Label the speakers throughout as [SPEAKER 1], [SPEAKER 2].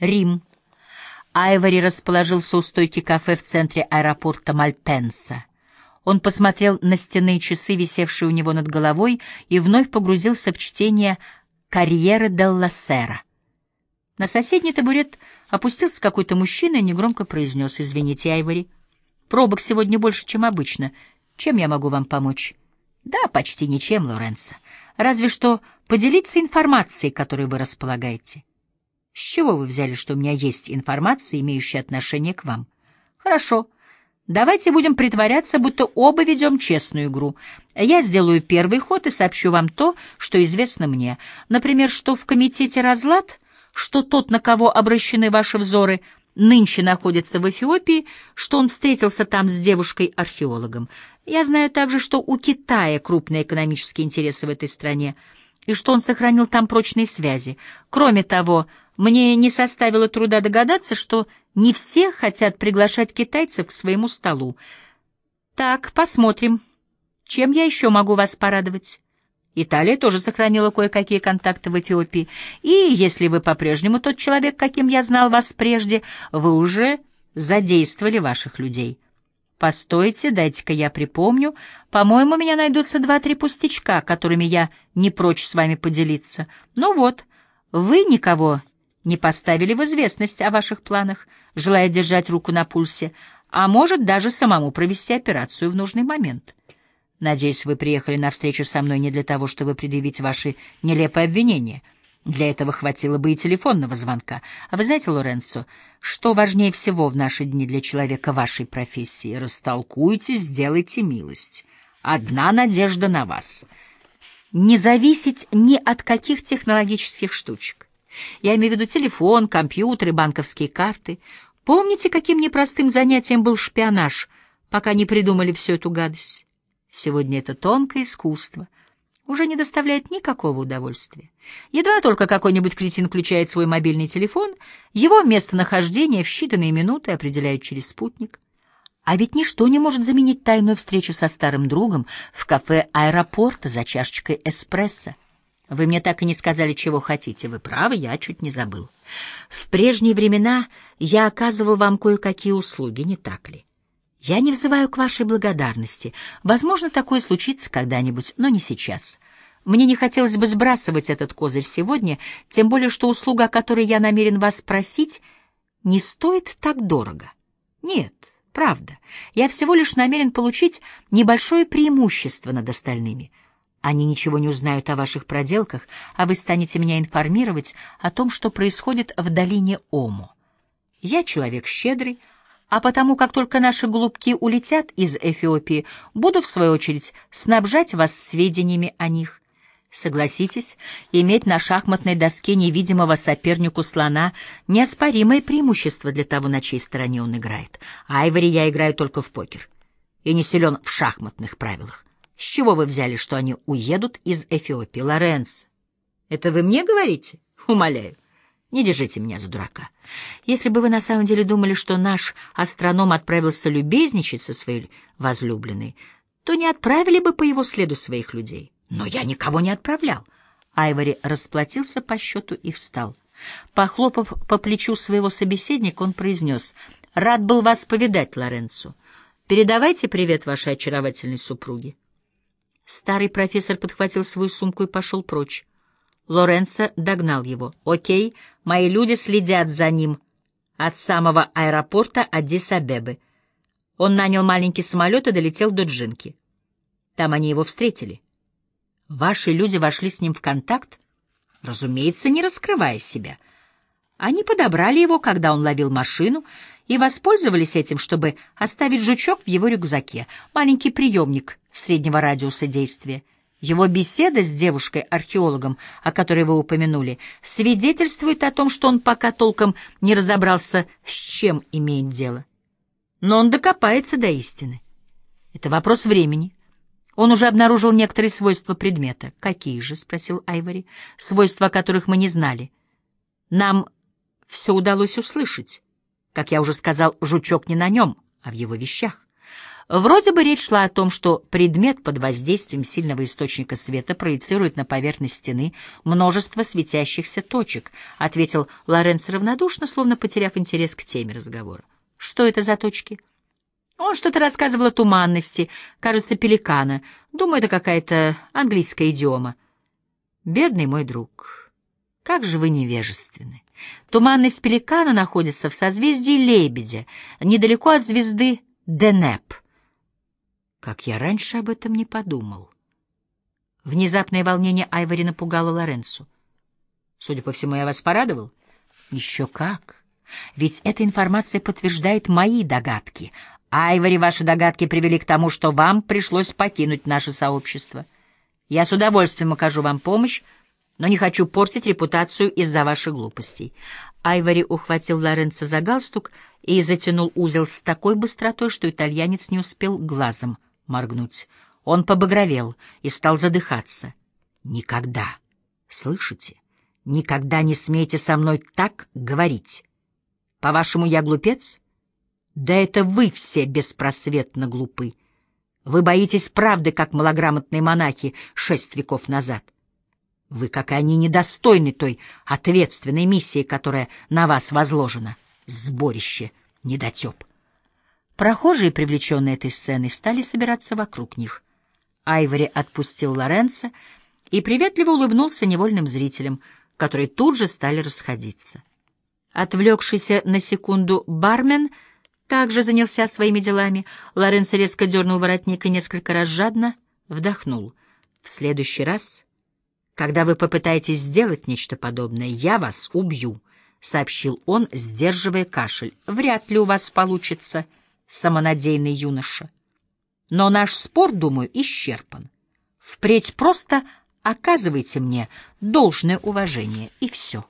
[SPEAKER 1] Рим. Айвори расположился у стойки кафе в центре аэропорта Мальпенса. Он посмотрел на стенные часы, висевшие у него над головой, и вновь погрузился в чтение «Карьеры Делла Сера». На соседний табурет опустился какой-то мужчина и негромко произнес «Извините, Айвори, пробок сегодня больше, чем обычно. Чем я могу вам помочь?» «Да, почти ничем, Лоренцо. Разве что поделиться информацией, которой вы располагаете». «С чего вы взяли, что у меня есть информация, имеющая отношение к вам?» «Хорошо». Давайте будем притворяться, будто оба ведем честную игру. Я сделаю первый ход и сообщу вам то, что известно мне. Например, что в комитете «Разлад», что тот, на кого обращены ваши взоры, нынче находится в Эфиопии, что он встретился там с девушкой-археологом. Я знаю также, что у Китая крупные экономические интересы в этой стране, и что он сохранил там прочные связи. Кроме того, мне не составило труда догадаться, что не все хотят приглашать китайцев к своему столу. Так, посмотрим. Чем я еще могу вас порадовать? Италия тоже сохранила кое-какие контакты в Эфиопии. И если вы по-прежнему тот человек, каким я знал вас прежде, вы уже задействовали ваших людей. Постойте, дайте-ка я припомню. По-моему, у меня найдутся два-три пустячка, которыми я не прочь с вами поделиться. Ну вот, вы никого не поставили в известность о ваших планах, желая держать руку на пульсе, а может даже самому провести операцию в нужный момент. Надеюсь, вы приехали на встречу со мной не для того, чтобы предъявить ваши нелепые обвинения. Для этого хватило бы и телефонного звонка. А вы знаете, Лоренцо, что важнее всего в наши дни для человека вашей профессии? Растолкуйте, сделайте милость. Одна надежда на вас. Не зависеть ни от каких технологических штучек. Я имею в виду телефон, компьютеры, банковские карты. Помните, каким непростым занятием был шпионаж, пока не придумали всю эту гадость? Сегодня это тонкое искусство уже не доставляет никакого удовольствия. Едва только какой-нибудь кретин включает свой мобильный телефон, его местонахождение в считанные минуты определяют через спутник. А ведь ничто не может заменить тайную встречу со старым другом в кафе аэропорта за чашечкой эспрессо. Вы мне так и не сказали, чего хотите. Вы правы, я чуть не забыл. В прежние времена я оказывал вам кое-какие услуги, не так ли? Я не взываю к вашей благодарности. Возможно, такое случится когда-нибудь, но не сейчас. Мне не хотелось бы сбрасывать этот козырь сегодня, тем более что услуга, о которой я намерен вас спросить, не стоит так дорого. Нет, правда. Я всего лишь намерен получить небольшое преимущество над остальными — они ничего не узнают о ваших проделках, а вы станете меня информировать о том, что происходит в долине Омо. Я человек щедрый, а потому, как только наши голубки улетят из Эфиопии, буду, в свою очередь, снабжать вас сведениями о них. Согласитесь, иметь на шахматной доске невидимого сопернику слона — неоспоримое преимущество для того, на чьей стороне он играет. Айвори я играю только в покер и не силен в шахматных правилах. С чего вы взяли, что они уедут из Эфиопии, Лоренс? Это вы мне говорите? Умоляю. Не держите меня за дурака. Если бы вы на самом деле думали, что наш астроном отправился любезничать со своей возлюбленной, то не отправили бы по его следу своих людей. Но я никого не отправлял. Айвори расплатился по счету и встал. Похлопав по плечу своего собеседника, он произнес, «Рад был вас повидать, Лоренцо. Передавайте привет вашей очаровательной супруге». Старый профессор подхватил свою сумку и пошел прочь. Лоренцо догнал его. «Окей, мои люди следят за ним от самого аэропорта Аддис-Абебы». Он нанял маленький самолет и долетел до Джинки. Там они его встретили. Ваши люди вошли с ним в контакт, разумеется, не раскрывая себя. Они подобрали его, когда он ловил машину, и воспользовались этим, чтобы оставить жучок в его рюкзаке, маленький приемник среднего радиуса действия. Его беседа с девушкой-археологом, о которой вы упомянули, свидетельствует о том, что он пока толком не разобрался, с чем имеет дело. Но он докопается до истины. Это вопрос времени. Он уже обнаружил некоторые свойства предмета. «Какие же?» — спросил Айвори. «Свойства, о которых мы не знали. Нам все удалось услышать». Как я уже сказал, жучок не на нем, а в его вещах. Вроде бы речь шла о том, что предмет под воздействием сильного источника света проецирует на поверхность стены множество светящихся точек, ответил Лоренц равнодушно, словно потеряв интерес к теме разговора. Что это за точки? Он что-то рассказывал о туманности, кажется, пеликана. Думаю, это какая-то английская идиома. Бедный мой друг, как же вы невежественны. Туманность пеликана находится в созвездии Лебедя, недалеко от звезды Денеп — как я раньше об этом не подумал. Внезапное волнение Айвори напугало Лоренцу. Судя по всему, я вас порадовал? Еще как. Ведь эта информация подтверждает мои догадки. Айвори, ваши догадки привели к тому, что вам пришлось покинуть наше сообщество. Я с удовольствием окажу вам помощь, но не хочу портить репутацию из-за ваших глупостей. Айвори ухватил Лоренцо за галстук и затянул узел с такой быстротой, что итальянец не успел глазом моргнуть. Он побагровел и стал задыхаться. «Никогда, слышите, никогда не смейте со мной так говорить. По-вашему, я глупец? Да это вы все беспросветно глупы. Вы боитесь правды, как малограмотные монахи шесть веков назад. Вы, как и они, недостойны той ответственной миссии, которая на вас возложена. Сборище недотеп. Прохожие, привлеченные этой сценой, стали собираться вокруг них. Айвори отпустил Лоренца и приветливо улыбнулся невольным зрителям, которые тут же стали расходиться. Отвлекшийся на секунду бармен также занялся своими делами. Лоренцо резко дернул воротник и несколько раз жадно вдохнул. «В следующий раз, когда вы попытаетесь сделать нечто подобное, я вас убью», — сообщил он, сдерживая кашель. «Вряд ли у вас получится» самонадеянный юноша. Но наш спор, думаю, исчерпан. Впредь просто оказывайте мне должное уважение, и все.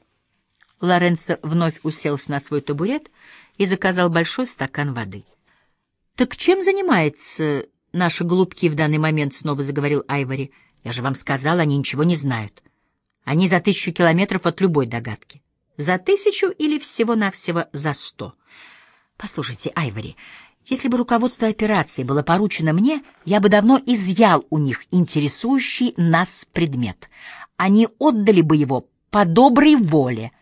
[SPEAKER 1] Лоренцо вновь уселся на свой табурет и заказал большой стакан воды. — Так чем занимаются наши голубки в данный момент? — снова заговорил Айвори. — Я же вам сказал, они ничего не знают. Они за тысячу километров от любой догадки. За тысячу или всего-навсего за сто? Послушайте, Айвори, если бы руководство операции было поручено мне, я бы давно изъял у них интересующий нас предмет. Они отдали бы его по доброй воле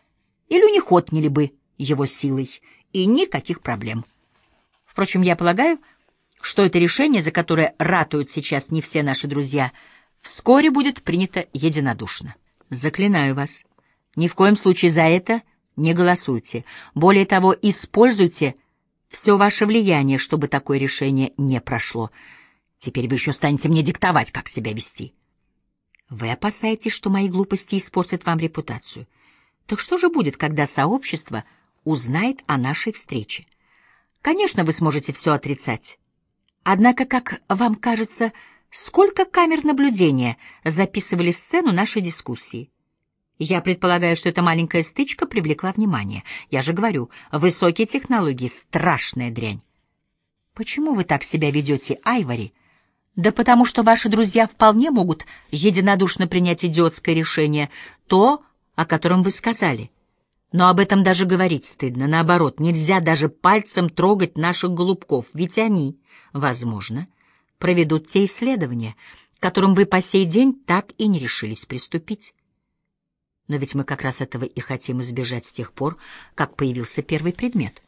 [SPEAKER 1] или у них отняли бы его силой, и никаких проблем. Впрочем, я полагаю, что это решение, за которое ратуют сейчас не все наши друзья, вскоре будет принято единодушно. Заклинаю вас, ни в коем случае за это не голосуйте. Более того, используйте все ваше влияние, чтобы такое решение не прошло. Теперь вы еще станете мне диктовать, как себя вести. Вы опасаетесь, что мои глупости испортят вам репутацию. Так что же будет, когда сообщество узнает о нашей встрече? Конечно, вы сможете все отрицать. Однако, как вам кажется, сколько камер наблюдения записывали сцену нашей дискуссии? Я предполагаю, что эта маленькая стычка привлекла внимание. Я же говорю, высокие технологии — страшная дрянь. Почему вы так себя ведете, Айвори? Да потому что ваши друзья вполне могут единодушно принять идиотское решение, то, о котором вы сказали. Но об этом даже говорить стыдно. Наоборот, нельзя даже пальцем трогать наших голубков, ведь они, возможно, проведут те исследования, которым вы по сей день так и не решились приступить. Но ведь мы как раз этого и хотим избежать с тех пор, как появился первый предмет.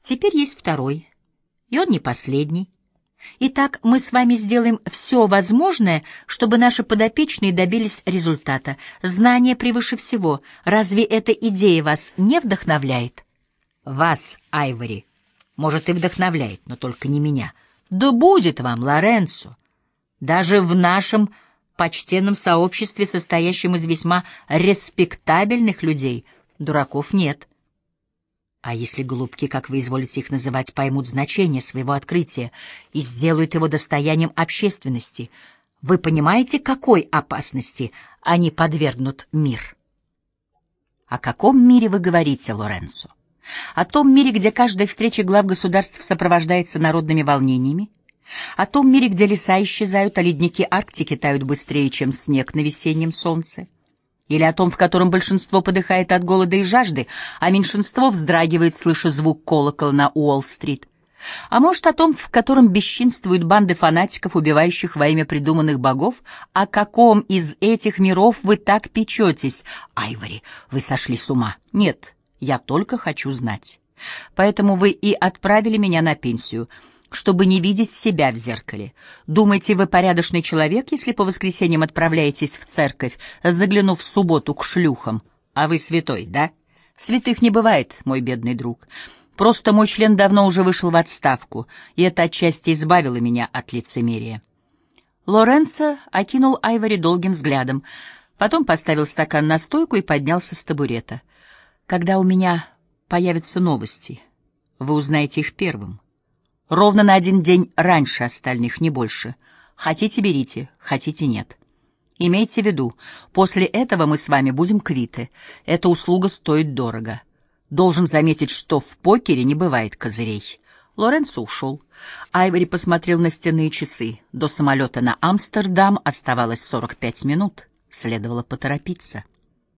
[SPEAKER 1] Теперь есть второй, и он не последний. Итак, мы с вами сделаем все возможное, чтобы наши подопечные добились результата. Знание превыше всего. Разве эта идея вас не вдохновляет? Вас, Айвори, может и вдохновляет, но только не меня. Да будет вам, Лоренцо. Даже в нашем почтенном сообществе, состоящем из весьма респектабельных людей, дураков нет. А если голубки, как вы изволите их называть, поймут значение своего открытия и сделают его достоянием общественности, вы понимаете, какой опасности они подвергнут мир? О каком мире вы говорите, Лоренцо? О том мире, где каждая встреча глав государств сопровождается народными волнениями? О том мире, где леса исчезают, а ледники Арктики тают быстрее, чем снег на весеннем солнце. Или о том, в котором большинство подыхает от голода и жажды, а меньшинство вздрагивает, слыша звук колокола на Уолл-стрит. А может, о том, в котором бесчинствуют банды фанатиков, убивающих во имя придуманных богов? О каком из этих миров вы так печетесь? Айвори, вы сошли с ума. Нет, я только хочу знать. Поэтому вы и отправили меня на пенсию, чтобы не видеть себя в зеркале. Думаете, вы порядочный человек, если по воскресеньям отправляетесь в церковь, заглянув в субботу к шлюхам? А вы святой, да? Святых не бывает, мой бедный друг. Просто мой член давно уже вышел в отставку, и это отчасти избавило меня от лицемерия. Лоренцо окинул Айвори долгим взглядом, потом поставил стакан на стойку и поднялся с табурета. «Когда у меня появятся новости, вы узнаете их первым. Ровно на один день раньше остальных, не больше. Хотите — берите, хотите — нет. Имейте в виду, после этого мы с вами будем квиты. Эта услуга стоит дорого». Должен заметить, что в покере не бывает козырей. Лоренцо ушел. Айвори посмотрел на стенные часы. До самолета на Амстердам оставалось 45 минут. Следовало поторопиться.